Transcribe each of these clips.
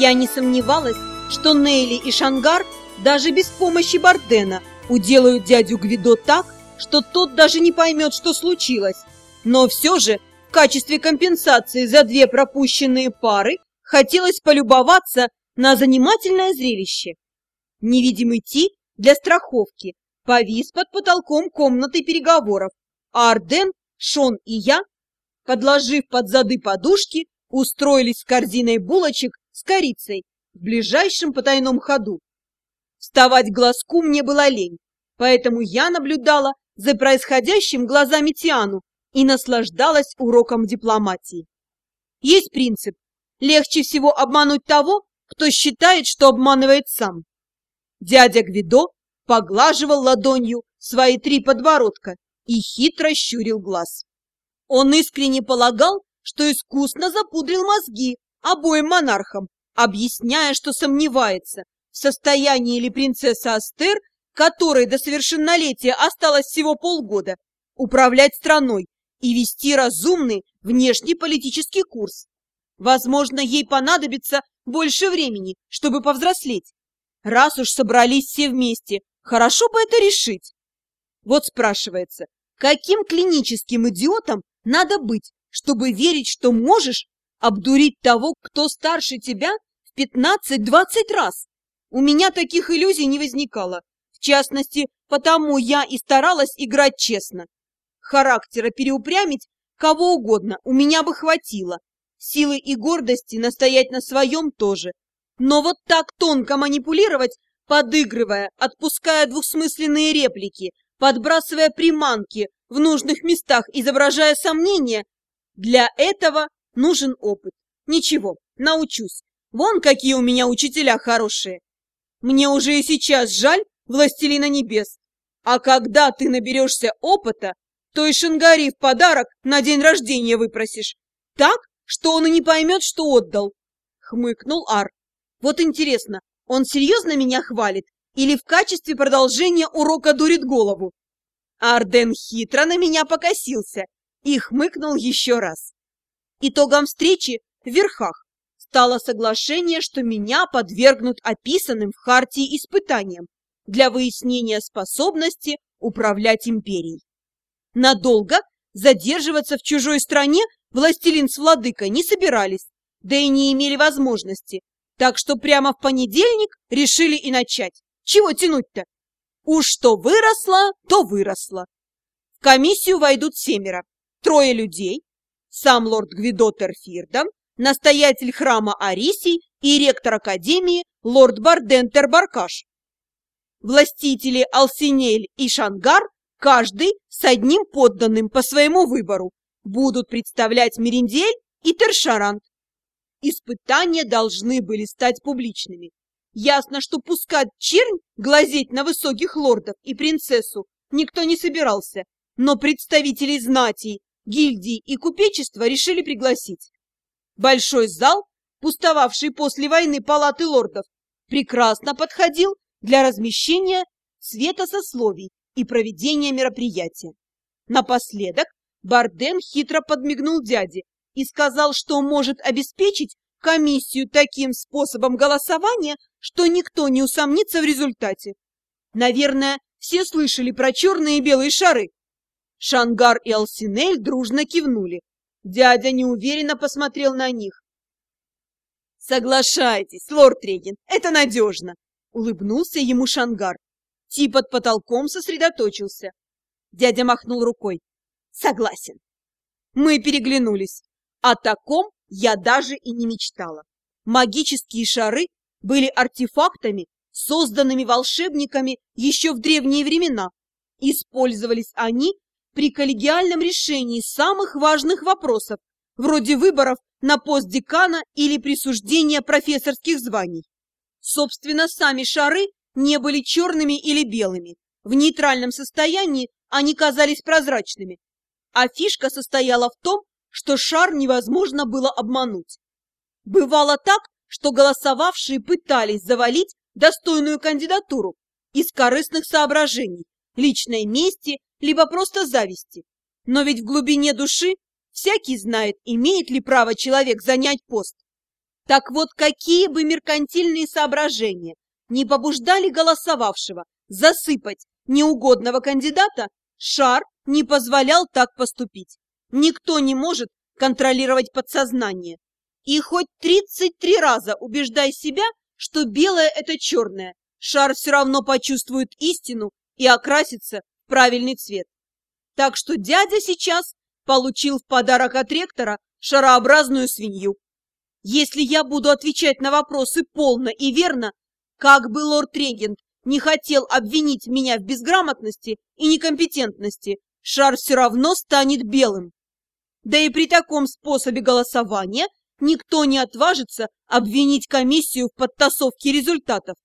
Я не сомневалась, что Нейли и Шангар даже без помощи Бардена уделают дядю Гвидо так, что тот даже не поймет, что случилось. Но все же, в качестве компенсации за две пропущенные пары, хотелось полюбоваться на занимательное зрелище. Невидимый Ти для страховки повис под потолком комнаты переговоров, а Арден, Шон и я, подложив под зады подушки, устроились с корзиной булочек с корицей в ближайшем потайном ходу. Вставать глазку мне было лень, поэтому я наблюдала за происходящим глазами Тиану и наслаждалась уроком дипломатии. Есть принцип. Легче всего обмануть того, кто считает, что обманывает сам. Дядя Гвидо поглаживал ладонью свои три подбородка и хитро щурил глаз. Он искренне полагал, что искусно запудрил мозги обоим монархам, объясняя, что сомневается, в состоянии ли принцесса Астер, которой до совершеннолетия осталось всего полгода, управлять страной и вести разумный внешнеполитический курс. Возможно, ей понадобится больше времени, чтобы повзрослеть. Раз уж собрались все вместе, хорошо бы это решить. Вот спрашивается, каким клиническим идиотом надо быть, чтобы верить, что можешь обдурить того, кто старше тебя в 15-20 раз? У меня таких иллюзий не возникало. В частности, потому я и старалась играть честно. Характера переупрямить кого угодно у меня бы хватило. Силы и гордости настоять на своем тоже. Но вот так тонко манипулировать, подыгрывая, отпуская двухсмысленные реплики, подбрасывая приманки в нужных местах, изображая сомнения, для этого нужен опыт. Ничего, научусь. Вон какие у меня учителя хорошие. Мне уже и сейчас жаль властелина небес. А когда ты наберешься опыта, то и Шангари в подарок на день рождения выпросишь. Так, что он и не поймет, что отдал. Хмыкнул Ар. Вот интересно, он серьезно меня хвалит или в качестве продолжения урока дурит голову? Арден хитро на меня покосился и хмыкнул еще раз. Итогом встречи в верхах стало соглашение, что меня подвергнут описанным в Хартии испытаниям для выяснения способности управлять империей. Надолго задерживаться в чужой стране властелин с владыкой не собирались, да и не имели возможности, так что прямо в понедельник решили и начать. Чего тянуть-то? Уж что выросло, то выросло. В комиссию войдут семеро, трое людей, сам лорд Гвидо Терфирдан, настоятель храма Арисий и ректор академии лорд Бардентер Баркаш. Властители Алсинель и Шангар, каждый с одним подданным по своему выбору, будут представлять Мериндель и Тершарант. Испытания должны были стать публичными. Ясно, что пускать чернь глазеть на высоких лордов и принцессу никто не собирался, но представителей знатей, гильдии и купечества решили пригласить. Большой зал, пустовавший после войны палаты лордов, прекрасно подходил для размещения цвета сословий и проведения мероприятия. Напоследок Барден хитро подмигнул дяде и сказал, что может обеспечить комиссию таким способом голосования, что никто не усомнится в результате. Наверное, все слышали про черные и белые шары. Шангар и Алсинель дружно кивнули. Дядя неуверенно посмотрел на них. «Соглашайтесь, лорд Реген, это надежно!» Улыбнулся ему Шангар. Ти под потолком сосредоточился. Дядя махнул рукой. «Согласен». Мы переглянулись. О таком я даже и не мечтала. Магические шары были артефактами, созданными волшебниками еще в древние времена. Использовались они при коллегиальном решении самых важных вопросов, вроде выборов на пост декана или присуждения профессорских званий. Собственно, сами шары не были черными или белыми. В нейтральном состоянии они казались прозрачными. А фишка состояла в том, что шар невозможно было обмануть. Бывало так, что голосовавшие пытались завалить достойную кандидатуру из корыстных соображений, личной мести, либо просто зависти. Но ведь в глубине души всякий знает, имеет ли право человек занять пост. Так вот, какие бы меркантильные соображения не побуждали голосовавшего засыпать неугодного кандидата, шар не позволял так поступить. Никто не может контролировать подсознание. И хоть 33 раза убеждай себя, что белое – это черное, шар все равно почувствует истину и окрасится правильный цвет. Так что дядя сейчас получил в подарок от ректора шарообразную свинью. Если я буду отвечать на вопросы полно и верно, как бы лорд-регент не хотел обвинить меня в безграмотности и некомпетентности, шар все равно станет белым. Да и при таком способе голосования никто не отважится обвинить комиссию в подтасовке результатов.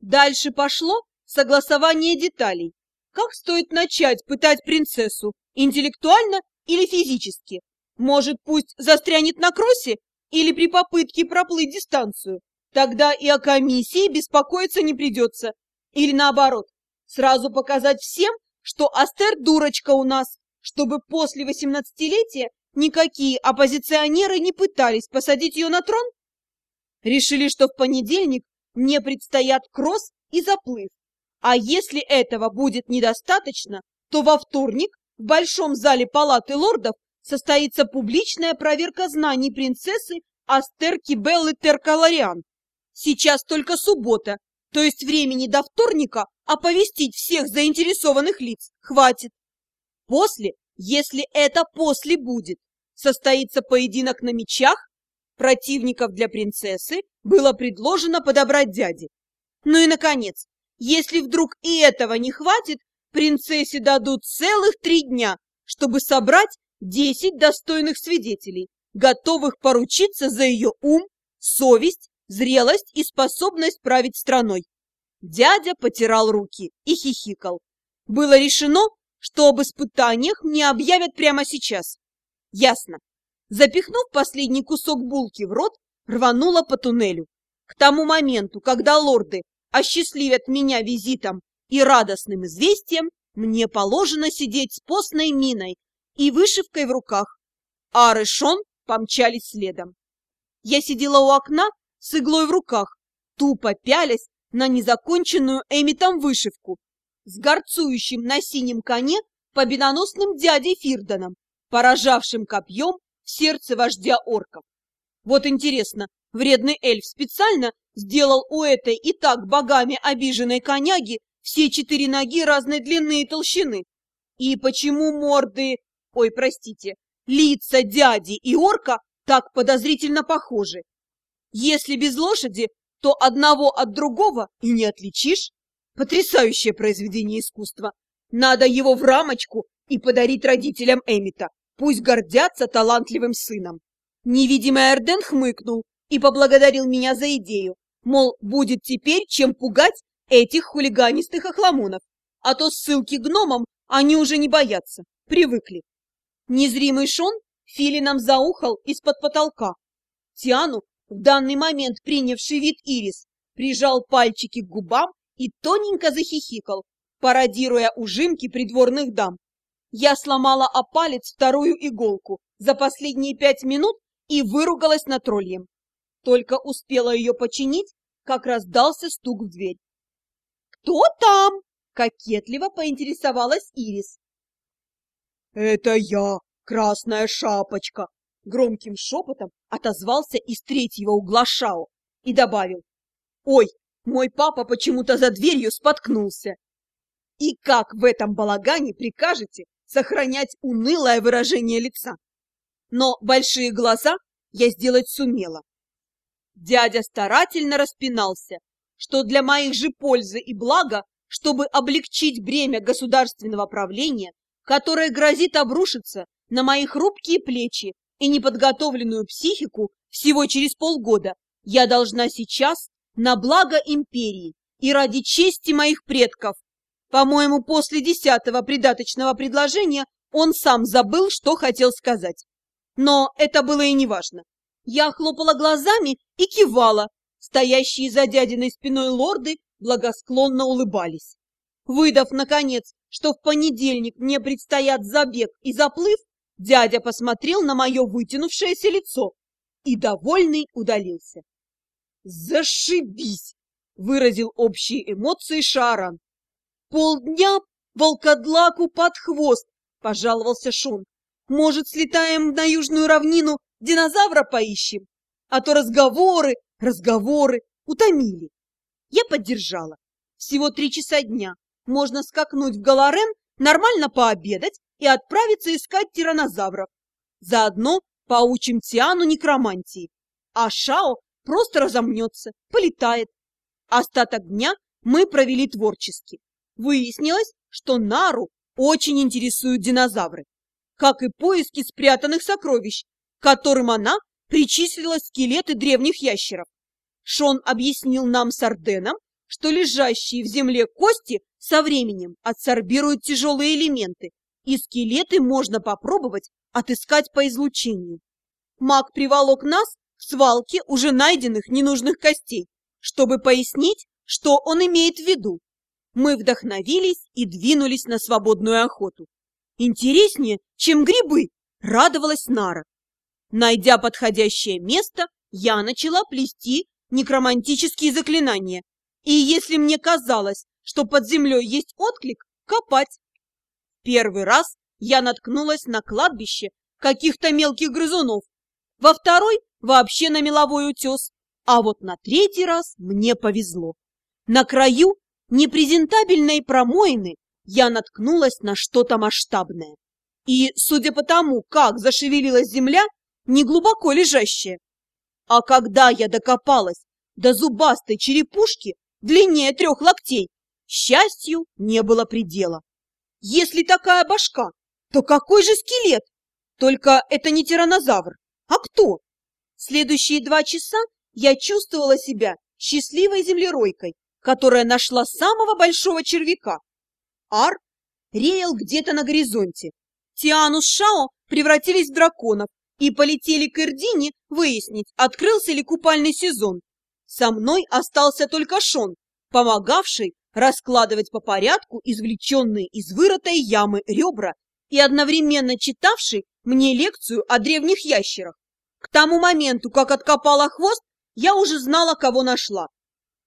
Дальше пошло согласование деталей. Как стоит начать пытать принцессу, интеллектуально или физически? Может, пусть застрянет на кроссе или при попытке проплыть дистанцию? Тогда и о комиссии беспокоиться не придется. Или наоборот, сразу показать всем, что Астер дурочка у нас, чтобы после восемнадцатилетия никакие оппозиционеры не пытались посадить ее на трон? Решили, что в понедельник мне предстоят кросс и заплыв. А если этого будет недостаточно, то во вторник в Большом зале Палаты лордов состоится публичная проверка знаний принцессы Астерки Беллы Теркалариан. Сейчас только суббота, то есть времени до вторника оповестить всех заинтересованных лиц хватит. После, если это после будет, состоится поединок на мечах, противников для принцессы было предложено подобрать дяде. Ну и, наконец, если вдруг и этого не хватит, принцессе дадут целых три дня, чтобы собрать десять достойных свидетелей, готовых поручиться за ее ум, совесть, зрелость и способность править страной. Дядя потирал руки и хихикал. Было решено, что об испытаниях мне объявят прямо сейчас. Ясно. Запихнув последний кусок булки в рот, рванула по туннелю. К тому моменту, когда лорды осчастливят меня визитом и радостным известием, мне положено сидеть с постной миной и вышивкой в руках. Ар и Шон помчались следом. Я сидела у окна с иглой в руках, тупо пялясь на незаконченную Эмитом вышивку, с горцующим на синем коне победоносным дядей Фирданом, поражавшим копьем в сердце вождя орков. Вот интересно, вредный эльф специально сделал у этой и так богами обиженной коняги все четыре ноги разной длины и толщины. И почему морды, ой, простите, лица дяди и орка так подозрительно похожи? Если без лошади, то одного от другого и не отличишь. Потрясающее произведение искусства. Надо его в рамочку и подарить родителям Эмита. Пусть гордятся талантливым сыном. Невидимый Эрден хмыкнул и поблагодарил меня за идею. Мол, будет теперь чем пугать этих хулиганистых охламонов. А то ссылки гномам они уже не боятся, привыкли. Незримый Шон филином заухал из-под потолка. Тиану в данный момент принявший вид Ирис, прижал пальчики к губам и тоненько захихикал, пародируя ужимки придворных дам. Я сломала о палец вторую иголку за последние пять минут и выругалась на троллем. Только успела ее починить, как раздался стук в дверь. «Кто там?» — кокетливо поинтересовалась Ирис. «Это я, Красная Шапочка!» Громким шепотом отозвался из третьего угла Шао и добавил. «Ой, мой папа почему-то за дверью споткнулся!» «И как в этом балагане прикажете сохранять унылое выражение лица?» Но большие глаза я сделать сумела. Дядя старательно распинался, что для моих же пользы и блага, чтобы облегчить бремя государственного правления, которое грозит обрушиться на мои хрупкие плечи и неподготовленную психику всего через полгода я должна сейчас на благо империи и ради чести моих предков. По-моему, после десятого придаточного предложения он сам забыл, что хотел сказать. Но это было и не важно. Я хлопала глазами и кивала. Стоящие за дядиной спиной лорды благосклонно улыбались. Выдав, наконец, что в понедельник мне предстоят забег и заплыв, Дядя посмотрел на мое вытянувшееся лицо. и довольный удалился. «Зашибись!» — выразил общие эмоции Шаран. «Полдня волкодлаку под хвост!» — пожаловался Шон. «Может, слетаем на южную равнину, динозавра поищем? А то разговоры, разговоры утомили». Я поддержала. Всего три часа дня. Можно скакнуть в Галарен, нормально пообедать и отправиться искать тиранозавров. Заодно поучим Тиану некромантии. А Шао просто разомнется, полетает. Остаток дня мы провели творчески. Выяснилось, что Нару очень интересуют динозавры, как и поиски спрятанных сокровищ, которым она причислила скелеты древних ящеров. Шон объяснил нам с Арденом, что лежащие в земле кости со временем адсорбируют тяжелые элементы, и скелеты можно попробовать отыскать по излучению. Маг приволок нас к свалке уже найденных ненужных костей, чтобы пояснить, что он имеет в виду. Мы вдохновились и двинулись на свободную охоту. Интереснее, чем грибы, радовалась Нара. Найдя подходящее место, я начала плести некромантические заклинания. И если мне казалось, что под землей есть отклик, копать. Первый раз я наткнулась на кладбище каких-то мелких грызунов, во второй вообще на меловой утес, а вот на третий раз мне повезло. На краю непрезентабельной промоины я наткнулась на что-то масштабное. И, судя по тому, как зашевелилась земля, не глубоко лежащая. А когда я докопалась до зубастой черепушки длиннее трех локтей, счастью не было предела. Если такая башка, то какой же скелет? Только это не тиранозавр. А кто? Следующие два часа я чувствовала себя счастливой землеройкой, которая нашла самого большого червяка. Ар реял где-то на горизонте. Тиану с Шао превратились в драконов и полетели к Эрдине выяснить, открылся ли купальный сезон. Со мной остался только Шон, помогавший раскладывать по порядку извлеченные из вырытой ямы ребра и одновременно читавший мне лекцию о древних ящерах. К тому моменту, как откопала хвост, я уже знала, кого нашла.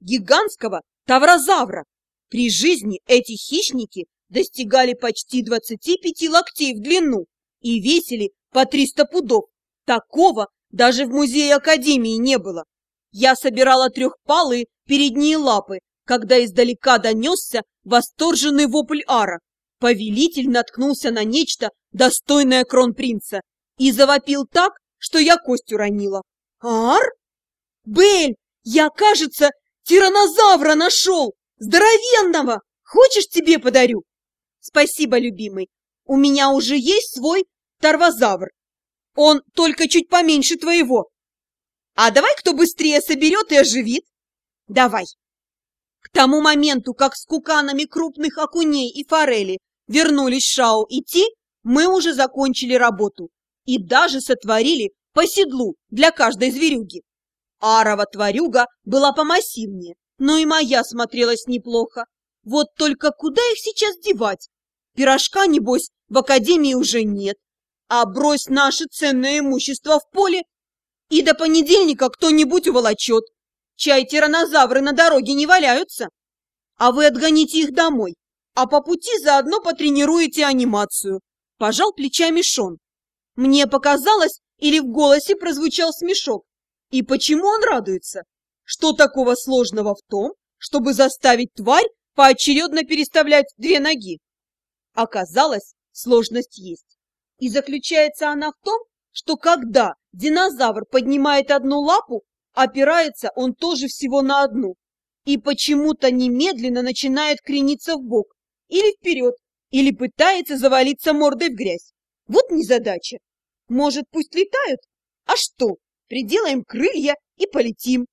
Гигантского таврозавра. При жизни эти хищники достигали почти 25 локтей в длину и весили по 300 пудов. Такого даже в музее Академии не было. Я собирала трехпалые передние лапы, когда издалека донесся восторженный вопль Ара. Повелитель наткнулся на нечто, достойное кронпринца, и завопил так, что я кость уронила. «Ар? Бель, я, кажется, тиранозавра нашел! Здоровенного! Хочешь, тебе подарю?» «Спасибо, любимый. У меня уже есть свой тарвозавр. Он только чуть поменьше твоего. А давай кто быстрее соберет и оживит?» «Давай!» К тому моменту, как с куканами крупных окуней и форели вернулись Шао и Ти, мы уже закончили работу и даже сотворили по седлу для каждой зверюги. Арова тварюга была помассивнее, но и моя смотрелась неплохо. Вот только куда их сейчас девать? Пирожка, небось, в академии уже нет. А брось наше ценное имущество в поле, и до понедельника кто-нибудь уволочет. Чай тиранозавры на дороге не валяются. А вы отгоните их домой, а по пути заодно потренируете анимацию. Пожал плечами Шон. Мне показалось, или в голосе прозвучал смешок. И почему он радуется? Что такого сложного в том, чтобы заставить тварь поочередно переставлять две ноги? Оказалось, сложность есть. И заключается она в том, что когда динозавр поднимает одну лапу, опирается он тоже всего на одну. И почему-то немедленно начинает крениться в бок или вперед, или пытается завалиться мордой в грязь. Вот незадача. Может, пусть летают? А что, приделаем крылья и полетим.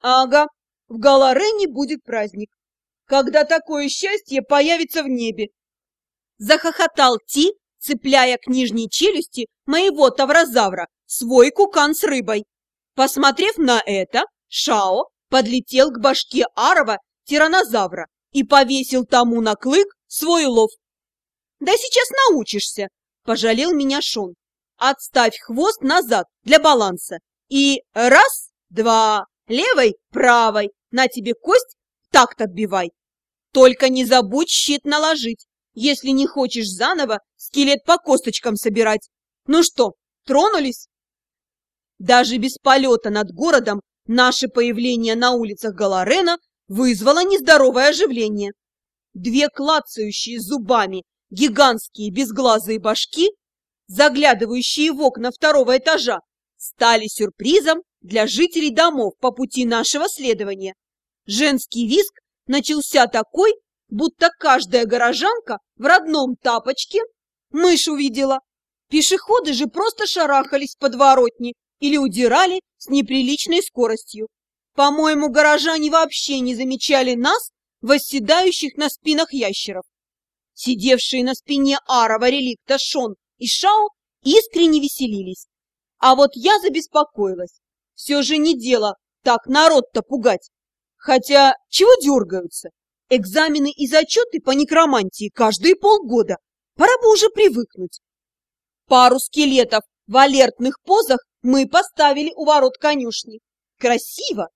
Ага, в Галарене будет праздник. Когда такое счастье появится в небе. Захохотал Ти, цепляя к нижней челюсти моего таврозавра свой кукан с рыбой. Посмотрев на это, Шао подлетел к башке Арова тиранозавра и повесил тому на клык свой улов. «Да сейчас научишься!» – пожалел меня Шон. «Отставь хвост назад для баланса И раз, два, левой, правой, на тебе кость, такт отбивай. Только не забудь щит наложить, если не хочешь заново скелет по косточкам собирать. Ну что, тронулись? Даже без полета над городом наше появление на улицах Галарена вызвало нездоровое оживление. Две клацающие зубами гигантские безглазые башки, заглядывающие в окна второго этажа, стали сюрпризом для жителей домов по пути нашего следования. Женский виск начался такой, будто каждая горожанка в родном тапочке мышь увидела. Пешеходы же просто шарахались подворотни или удирали с неприличной скоростью. По-моему, горожане вообще не замечали нас, восседающих на спинах ящеров. Сидевшие на спине арова реликта Шон и Шао искренне веселились. А вот я забеспокоилась. Все же не дело так народ-то пугать. Хотя чего дергаются? Экзамены и зачеты по некромантии каждые полгода. Пора бы уже привыкнуть. Пару скелетов в алертных позах мы поставили у ворот конюшни. Красиво